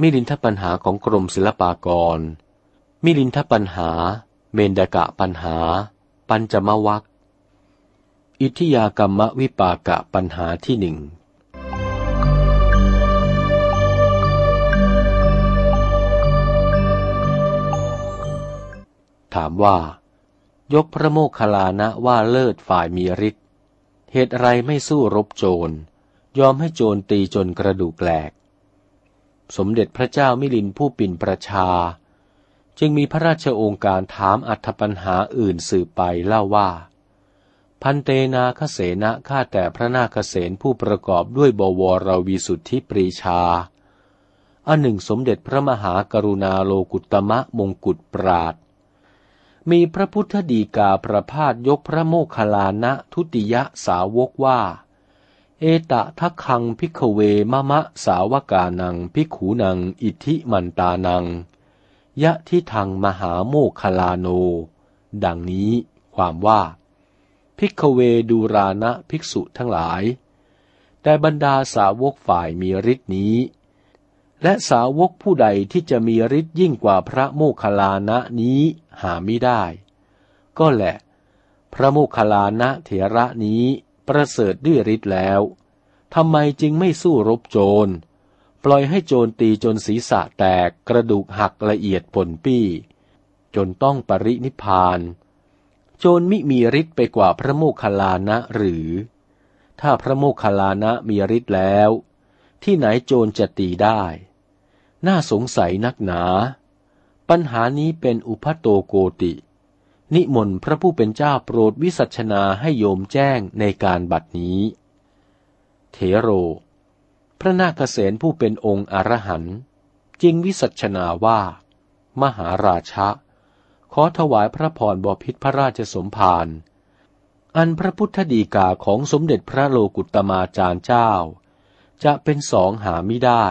มิลินทปัญหาของกรมศิลปากร มิลินทปัญหา เมนดกะปัญหา ปัญจมวัคอิทิยากรรมวิปากะปัญหาที่หนึ่งถามว่า ยกพระโมคคัลลานะว่าเลิศฝ่ายมีฤทธิ์เหตุไรไม่สู้รบโจร ยอมให้โจรตีจนกระดูกแหลก สมเด็จพระเจ้ามิลินผู้ปิ่นประชา จึงมีพระราชโองการถามอัธปัญหาอื่นสืบไปเล่าว่า พันเตนาคเสนะข้าแต่พระนาคเสนผู้ประกอบด้วยบวรวีสุทธิปรีชาอันหนึ่งสมเด็จพระมหากรุณาโลกุตมะมงกุฎปราดมีพระพุทธดีกาประพาสยกพระโมคคัลลานะทุติยสาวกว่า เอตะทักคังพิกเวมะมะสาวกานังพิขูนัง อิทิมันตานัง ยะทิทังมหาโมคลาโน ดังนี้ความว่า พิกเวดูรานะภิกษุทั้งหลาย แต่บรรดาสาวกฝ่ายมีฤทธินี้ และสาวกผู้ใดที่จะมีฤทธิ์ยิ่งกว่าพระโมคลานะนี้หาไม่ได้ ก็แหละ พระโมคลานะเถระนี้ ประเสริฐด้วยฤทธิ์แล้วทำไมจึงไม่สู้รบโจร ปล่อยให้โจรตีจนศีรษะแตกกระดูกหักละเอียดปนปี้ จนต้องปรินิพาน โจรมิมีฤทธิ์ไปกว่าพระโมคคัลลานะหรือ ถ้าพระโมคคัลลานะมีฤทธิ์แล้ว ที่ไหนโจรจะตีได้ น่าสงสัยนักหนา ปัญหานี้เป็นอุพัโตโกติ นิมนต์พระผู้เป็นเจ้าโปรดวิสัชนาให้โยมแจ้งในการบัดนี้เทโร พระนาคเษนผู้เป็นองค์อรหันต์จึงวิสัชนาว่า มหาราชะ ขอถวายพระพรบพิษพระราชสมภาร อันพระพุทธดีกาของสมเด็จพระโลกุตมาจารย์เจ้า จะเป็นสองหาไม่ได้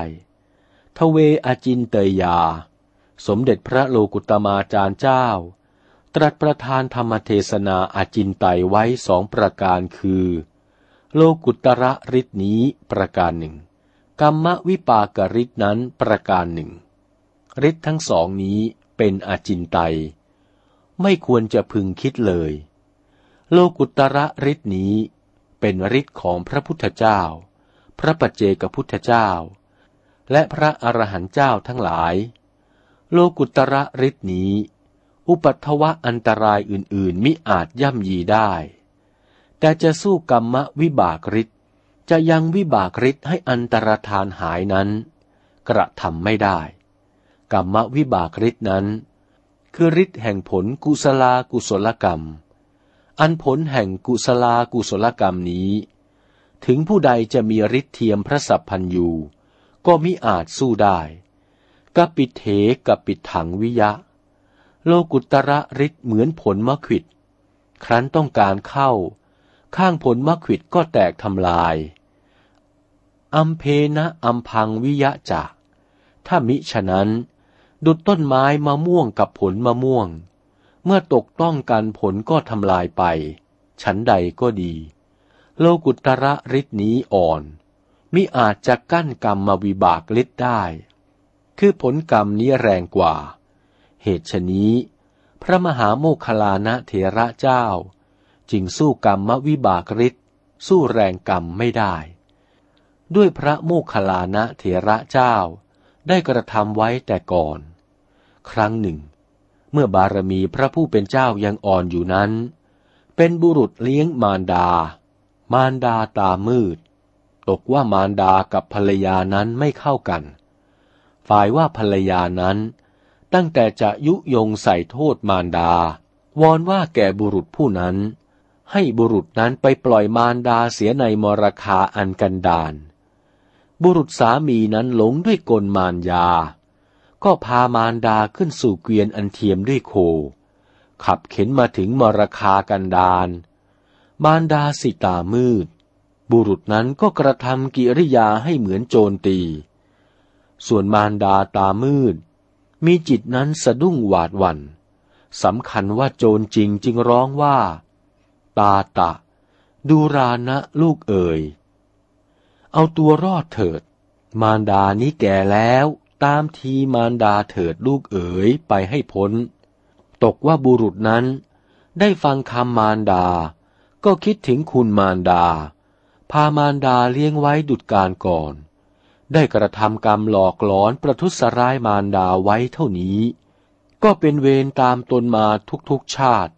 ทเวอจินเตยยา สมเด็จพระโลกุตมาจารย์เจ้า ตรัสประทานธรรมเทศนาอาจินไตไว้สองประการคือ โลกุตระฤทธินี้ประการหนึ่ง กรรมวิปากฤทธินั้นประการหนึ่งฤทธิทั้งสองนี้เป็นอาจินไตไม่ควรจะพึงคิดเลย โลกุตระฤทธินี้เป็นฤทธิ์ของพระพุทธเจ้า พระปัจเจกพุทธเจ้า และพระอรหันต์เจ้าทั้งหลาย โลกุตระฤทธินี้ อุปัตวะอันตรายอื่นๆมิอาจย่ำยีได้ แต่จะสู้กรรมวิบากฤทธิ์จะยังวิบากฤทธิ์ให้อันตรธานหายนั้น กระทำไม่ได้ กรรมวิบากฤทธิ์นั้น คือฤทธิ์แห่งผลกุศลากุศลกรรม อันผลแห่งกุศลากุศลกรรมนี้ ถึงผู้ใดจะมีฤทธิ์เทียมพระสัพพันยูก็มิอาจสู้ได้กปิเถกปิดถังวิยะ โลกุตระฤทธิ์เหมือนผลมะขิด ครั้นต้องการเข้า ข้างผลมะขิดก็แตกทำลาย อัมเพนะอัมพังวิยะจะถ้ามิฉะนั้น ดุดต้นไม้มะม่วงกับผลมะม่วง เมื่อตกต้องกันผลก็ทำลายไป ฉันใดก็ดี โลกุตระฤทธิ์นี้อ่อน มิอาจจะกั้นกรรมมาวิบากฤทธิ์ได้ คือผลกรรมนี้แรงกว่า เหตุฉนี้ พระมหาโมคคลานะเถระเจ้า จึงสู้กรรมวิบากฤทธิ์สู้แรงกรรมไม่ได้ ด้วยพระโมคคลานะเถระเจ้า ได้กระทำไว้แต่ก่อน ครั้งหนึ่ง เมื่อบารมีพระผู้เป็นเจ้ายังอ่อนอยู่นั้น เป็นบุรุษเลี้ยงมารดา มารดาตามืด ตกว่ามารดากับภรรยานั้นไม่เข้ากัน ฝ่ายว่าภรรยานั้น ตั้งแต่จะยุยงใส่โทษมารดา วอนว่าแก่บุรุษผู้นั้น ให้บุรุษนั้นไปปล่อยมารดาเสียในมรคาอันกันดานบุรุษสามีนั้นหลงด้วยกลมารยา ก็พามารดาขึ้นสู่เกวียนอันเทียมด้วยโค ขับเข็นมาถึงมรคากันดานมารดาสิตามืด บุรุษนั้นก็กระทำกิริยาให้เหมือนโจรตี ส่วนมารดาตามืด มีจิตนั้นสะดุ้งหวาดวัน่นสำคัญว่าโจรจริงจึงร้องว่า ตาตะ ดูรานะลูกเอ๋ยเอาตัวรอดเถิด มารดานี้แก่แล้วตามทีมารดาเถิดลูกเอ๋ยไปให้พ้น ตกว่าบุรุษนั้น ได้ฟังคำมารดา ก็คิดถึงคุณมารดา พามารดาเลี้ยงไว้ดุดการก่อน ได้กระทำกรรมหลอกหลอนประทุษร้ายมารดาไว้เท่านี้ ก็เป็นเวรตามตนมาทุกๆชาติ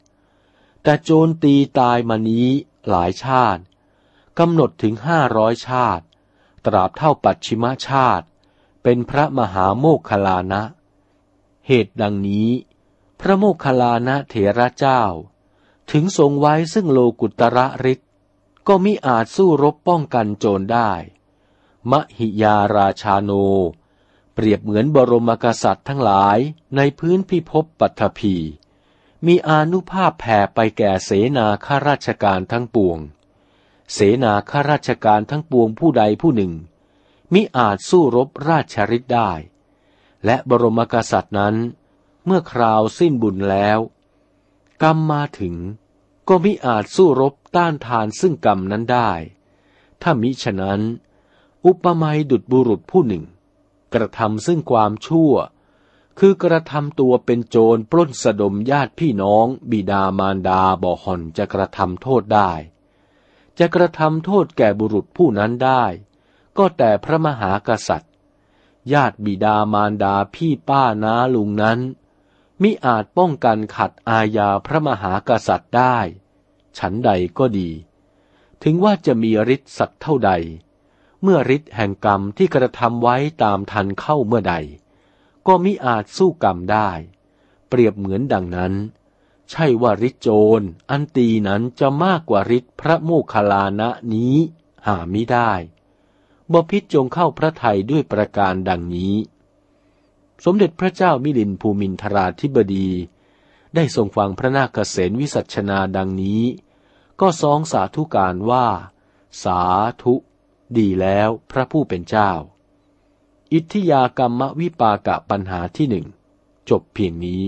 แต่โจรตีตายมานี้หลายชาติกำหนดถึงห้าร้อยชาติ ตราบเท่าปัจฉิมชาติ เป็นพระมหาโมคคลานะ เหตุดังนี้ พระโมคคลานะเถระเจ้า ถึงทรงไว้ซึ่งโลกุตระฤทธิ์ก็มิอาจสู้รบป้องกันโจรได้ มหิยาราชาโน เปรียบเหมือนบรมกษัตริย์ทั้งหลายในพื้นพิภพปัทภีมีอนุภาพแผ่ไปแก่เสนาข้าราชการทั้งปวง เสนาข้าราชการทั้งปวงผู้ใดผู้หนึ่ง มิอาจสู้รบราชฤทธิ์ได้ และบรมกษัตริย์นั้น เมื่อคราวสิ้นบุญแล้ว กรรมมาถึง ก็มิอาจสู้รบต้านทานซึ่งกรรมนั้นได้ ถ้ามิฉะนั้น อุปมาดุดบุรุษผู้หนึ่ง กระทำซึ่งความชั่ว คือกระทำตัวเป็นโจรปล้นสะดมญาติพี่น้อง บิดามารดาบ่อห่อนจะกระทำโทษได้ จะกระทำโทษแก่บุรุษผู้นั้นได้ ก็แต่พระมหากษัตริย์ ญาติบิดามารดาพี่ป้าน้าลุงนั้น มิอาจป้องกันขัดอาญาพระมหากษัตริย์ได้ ฉันใดก็ดี ถึงว่าจะมีฤทธิ์สักเท่าใด เมื่อฤทธิ์แห่งกรรมที่กระทำไว้ตามทันเข้าเมื่อใด ก็มิอาจสู้กรรมได้ เปรียบเหมือนดังนั้น ใช่ว่าฤทธิโจรอันตีนั้นจะมากกว่าฤทธิพระโมคคัลลานะนี้หาไม่ได้บพิษจงเข้าพระไทยด้วยประการดังนี้ สมเด็จพระเจ้ามิลินภูมินทราธิบดี ได้ทรงฟังพระนาคเษนวิสัชนาดังนี้ ก็ซองสาธุการว่า สาธุ ดีแล้วพระผู้เป็นเจ้า อิทธิยากรรมวิปากะปัญหาที่หนึ่งจบเพียงนี้